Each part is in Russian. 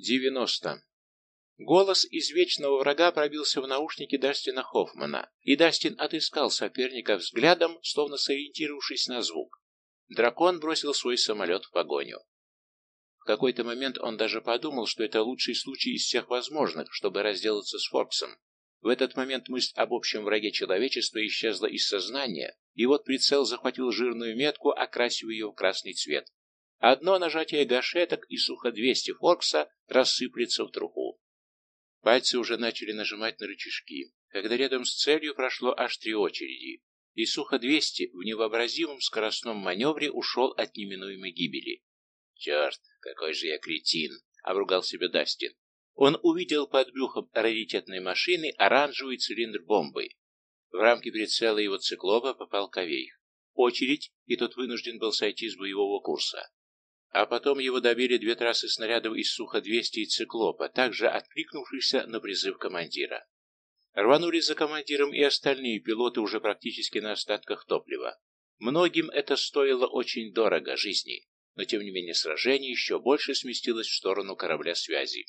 90. Голос из вечного врага пробился в наушники Дастина Хоффмана, и Дастин отыскал соперника взглядом, словно сориентировавшись на звук. Дракон бросил свой самолет в погоню. В какой-то момент он даже подумал, что это лучший случай из всех возможных, чтобы разделаться с Форксом. В этот момент мысль об общем враге человечества исчезла из сознания, и вот прицел захватил жирную метку, окрасив ее в красный цвет. Одно нажатие гашеток и сухо-200 Форкса рассыплется в труху. Пальцы уже начали нажимать на рычажки, когда рядом с целью прошло аж три очереди, и Сухо-200 в невообразимом скоростном маневре ушел от неминуемой гибели. «Черт, какой же я кретин!» — обругал себя Дастин. Он увидел под брюхом раритетной машины оранжевый цилиндр бомбы. В рамки прицела его циклопа попал Ковейх. Очередь, и тот вынужден был сойти с боевого курса. А потом его добили две трассы снарядов из Сухо-200 и Циклопа, также откликнувшихся на призыв командира. Рванулись за командиром и остальные пилоты уже практически на остатках топлива. Многим это стоило очень дорого жизни, но тем не менее сражение еще больше сместилось в сторону корабля связи.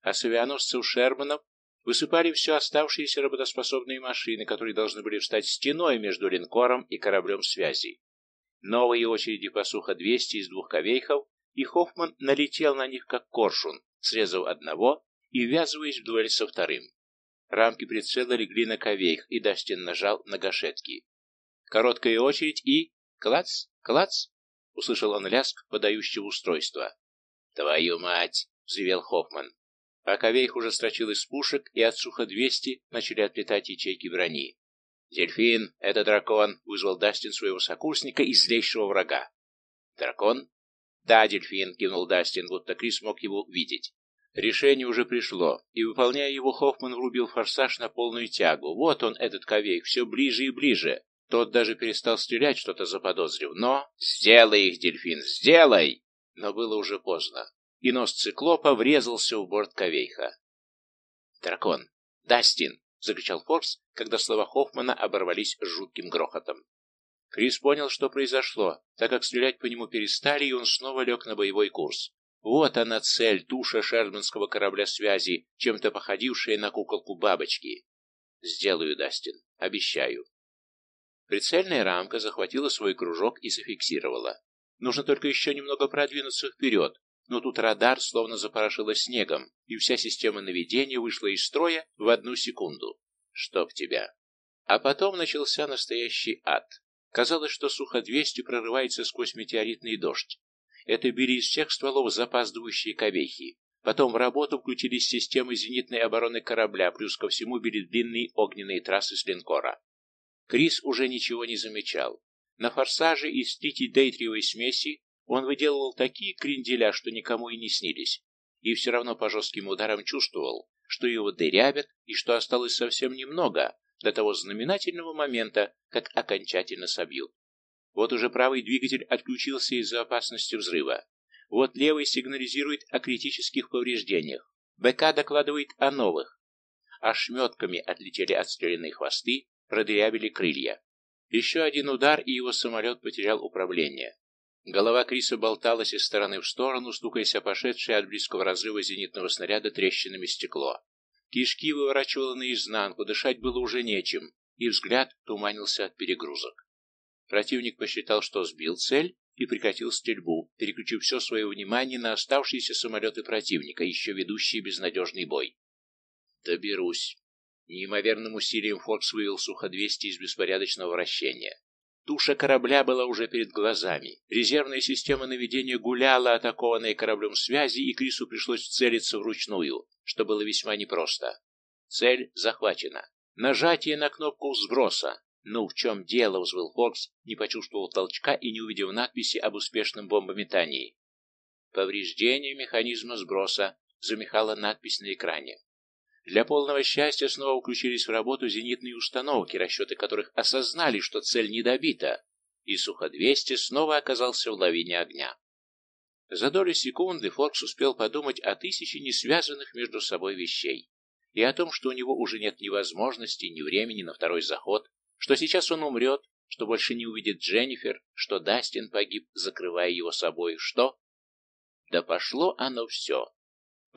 А с авианосцев Шерманов высыпали все оставшиеся работоспособные машины, которые должны были встать стеной между линкором и кораблем связи. Новые очереди по сухо-200 из двух ковейхов, и Хоффман налетел на них как коршун, срезав одного и ввязываясь в дуэль со вторым. Рамки прицела легли на ковейх, и Дастин нажал на гашетки. Короткая очередь и... Клац! Клац! Услышал он лязг подающего устройства. «Твою мать!» — взревел Хоффман. А ковейх уже строчил из пушек, и от сухо-200 начали отлетать ячейки брони. «Дельфин, это дракон!» — вызвал Дастин своего сокурсника и злейшего врага. «Дракон?» «Да, дельфин!» — кивнул Дастин, будто Крис мог его видеть. Решение уже пришло, и, выполняя его, Хоффман врубил форсаж на полную тягу. Вот он, этот ковейк, все ближе и ближе. Тот даже перестал стрелять, что-то заподозрив. Но... «Сделай их, дельфин, сделай!» Но было уже поздно, и нос циклопа врезался в борт ковейха. «Дракон! Дастин!» — закричал Форкс, когда слова Хоффмана оборвались жутким грохотом. Крис понял, что произошло, так как стрелять по нему перестали, и он снова лег на боевой курс. Вот она цель, туша шерманского корабля связи, чем-то походившая на куколку бабочки. Сделаю, Дастин, обещаю. Прицельная рамка захватила свой кружок и зафиксировала. Нужно только еще немного продвинуться вперед, но тут радар словно запорошило снегом, и вся система наведения вышла из строя в одну секунду. Чтоб тебя. А потом начался настоящий ад. Казалось, что Сухо-200 прорывается сквозь метеоритный дождь. Это били из всех стволов запаздывающие ковехи. Потом в работу включились системы зенитной обороны корабля, плюс ко всему били длинные огненные трассы с линкора. Крис уже ничего не замечал. На форсаже из тритий-дейтриевой смеси он выделывал такие кренделя, что никому и не снились, и все равно по жестким ударам чувствовал, что его дырявят и что осталось совсем немного до того знаменательного момента, как окончательно собьют. Вот уже правый двигатель отключился из-за опасности взрыва. Вот левый сигнализирует о критических повреждениях. БК докладывает о новых. Ошметками отлетели отстрелянные хвосты, продырявили крылья. Еще один удар, и его самолет потерял управление. Голова Криса болталась из стороны в сторону, стукаясь о пошедшее от близкого разрыва зенитного снаряда трещинами стекло. Кишки выворачивало наизнанку, дышать было уже нечем, и взгляд туманился от перегрузок. Противник посчитал, что сбил цель, и прекратил стрельбу, переключив все свое внимание на оставшиеся самолеты противника, еще ведущие безнадежный бой. «Доберусь». Неимоверным усилием Фокс вывел Сухо-200 из беспорядочного вращения. Туша корабля была уже перед глазами. Резервная система наведения гуляла, атакованная кораблем связи, и Крису пришлось целиться вручную, что было весьма непросто. Цель захвачена. Нажатие на кнопку сброса. «Ну, в чем дело?» — взвыл Фокс, не почувствовал толчка и не увидев надписи об успешном бомбометании. «Повреждение механизма сброса», — замехала надпись на экране. Для полного счастья снова включились в работу зенитные установки, расчеты которых осознали, что цель не добита, и Сухо-200 снова оказался в лавине огня. За долю секунды Форкс успел подумать о тысяче несвязанных между собой вещей и о том, что у него уже нет ни возможности, ни времени на второй заход, что сейчас он умрет, что больше не увидит Дженнифер, что Дастин погиб, закрывая его собой, что... Да пошло оно все.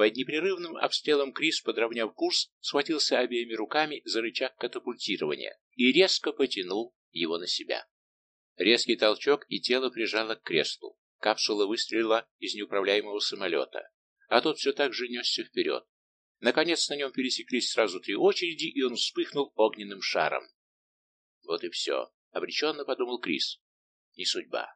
Под непрерывным обстрелом Крис, подровняв курс, схватился обеими руками за рычаг катапультирования и резко потянул его на себя. Резкий толчок, и тело прижало к креслу. Капсула выстрелила из неуправляемого самолета, а тот все так же несся вперед. Наконец на нем пересеклись сразу три очереди, и он вспыхнул огненным шаром. Вот и все, обреченно подумал Крис. Не судьба.